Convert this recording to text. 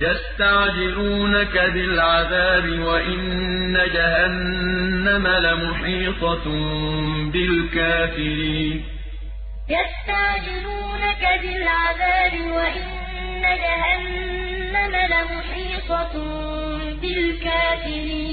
يَسْتَعْجِلُونَكَ بِالْعَذَابِ وَإِنَّ جَهَنَّمَ لَمُحِيطَةٌ بِالْكَافِرِينَ. يَسْتَعْجِلُونَكَ بِالْعَذَابِ وَإِنَّ جَهَنَّمَ لَمُحِيطَةٌ بِالْكَافِرِينَ.